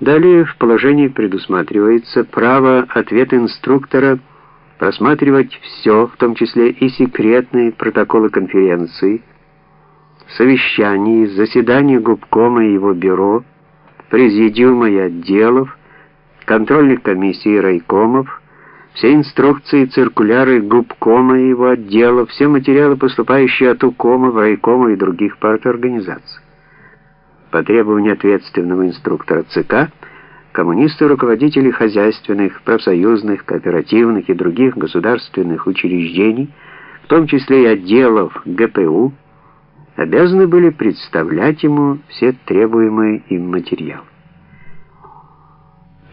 Далее в положении предусматривается право ответа инструктора просматривать все, в том числе и секретные протоколы конференции, совещаний, заседаний губкома и его бюро, президиума и отделов, контрольных комиссий и райкомов, все инструкции, циркуляры губкома и его отделов, все материалы, поступающие от УКОМа, райкома и других парторганизаций. По требованию ответственного инструктора ЦК, коммунисты руководители хозяйственных, профсоюзных, кооперативных и других государственных учреждений, в том числе и отделов ГПУ, обязаны были представлять ему все требуемые им материалы.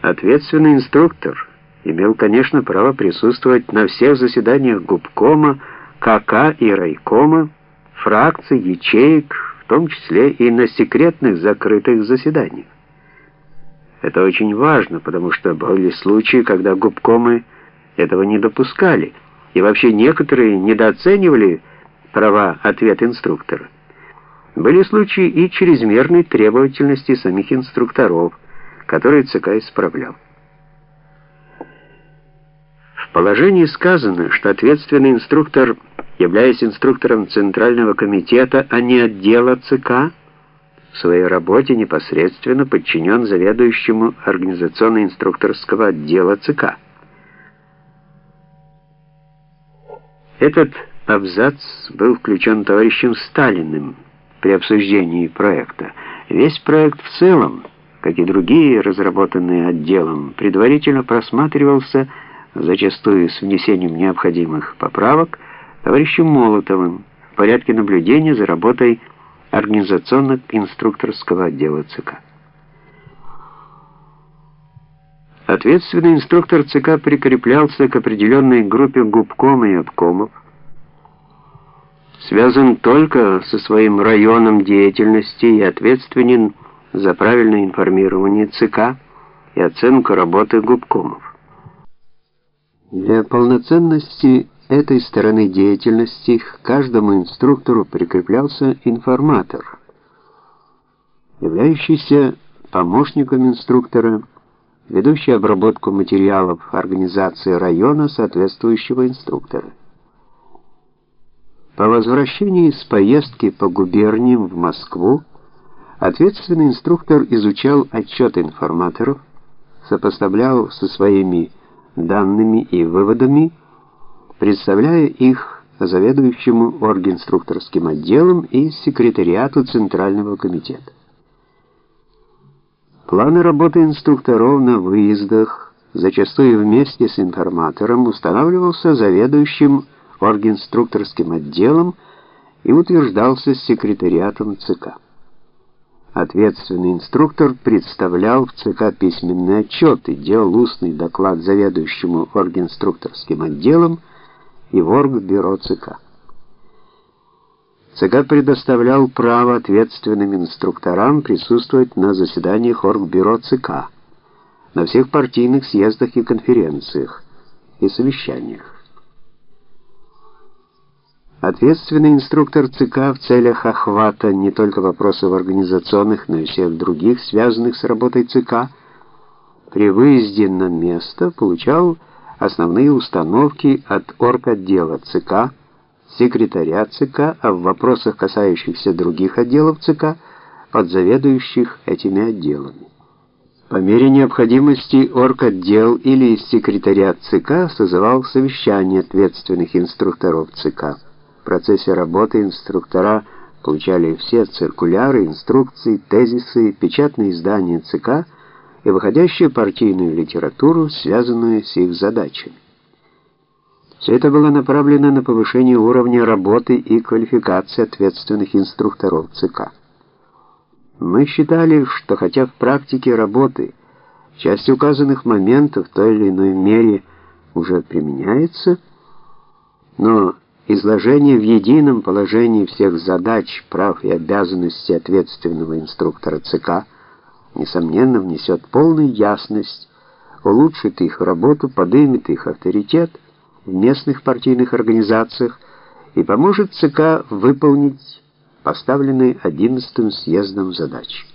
Ответственный инструктор имел, конечно, право присутствовать на всех заседаниях губкома, КК и райкома, фракций, ячеек, том числе и на секретных закрытых заседаниях. Это очень важно, потому что были случаи, когда губкомы этого не допускали, и вообще некоторые недооценивали права ответ инструктора. Были случаи и чрезмерной требовательности самих инструкторов, которые ЦК исправлял. В положении сказано, что ответственный инструктор являясь инструктором Центрального комитета, а не отдела ЦК, в своей работе непосредственно подчинен заведующему организационно-инструкторского отдела ЦК. Этот абзац был включен товарищем Сталиным при обсуждении проекта. Весь проект в целом, как и другие, разработанные отделом, предварительно просматривался, зачастую с внесением необходимых поправок, товарищем Молотовым в порядке наблюдения за работой организационно-инструкторского отдела ЦК. Ответственный инструктор ЦК прикреплялся к определенной группе губкома и обкомов, связан только со своим районом деятельности и ответственен за правильное информирование ЦК и оценку работы губкомов. Для полноценности этой стороны деятельности к каждому инструктору прикреплялся информатор, являющийся помощником инструктора, ведущий обработку материалов организации района соответствующего инструктора. По возвращении с поездки по губерниям в Москву ответственный инструктор изучал отчеты информаторов, сопоставлял со своими данными и выводами, представляя их заведующему оргинструкторским отделом и секретариату Центрального комитета. Планы работы инструкторов на выездах, зачастую вместе с информатором, устанавливался заведующим оргинструкторским отделом и утверждался секретариатом ЦК. Ответственный инструктор представлял в ЦК письменный отчет и делал устный доклад заведующему оргинструкторским отделом и в Оргбюро ЦК. ЦК предоставлял право ответственным инструкторам присутствовать на заседаниях Оргбюро ЦК, на всех партийных съездах и конференциях и совещаниях. Ответственный инструктор ЦК в целях охвата не только вопросов организационных, но и всех других, связанных с работой ЦК, при выезде на место получал основные установки от орготдела ЦК, секретаря ЦК, а в вопросах, касающихся других отделов ЦК, от заведующих этими отделами. По мере необходимости орготдел или секретариат ЦК созывал совещания ответственных инструкторов ЦК. В процессе работы инструктора получали все циркуляры, инструкции, тезисы, печатные издания ЦК и выходящую партийную литературу, связанную с их задачами. Все это было направлено на повышение уровня работы и квалификации ответственных инструкторов ЦК. Мы считали, что хотя в практике работы часть указанных моментов в той или иной мере уже применяется, но изложение в едином положении всех задач, прав и обязанностей ответственного инструктора ЦК – несомненно, внесет полную ясность, улучшит их работу, поднимет их авторитет в местных партийных организациях и поможет ЦК выполнить поставленные 11-м съездом задачи.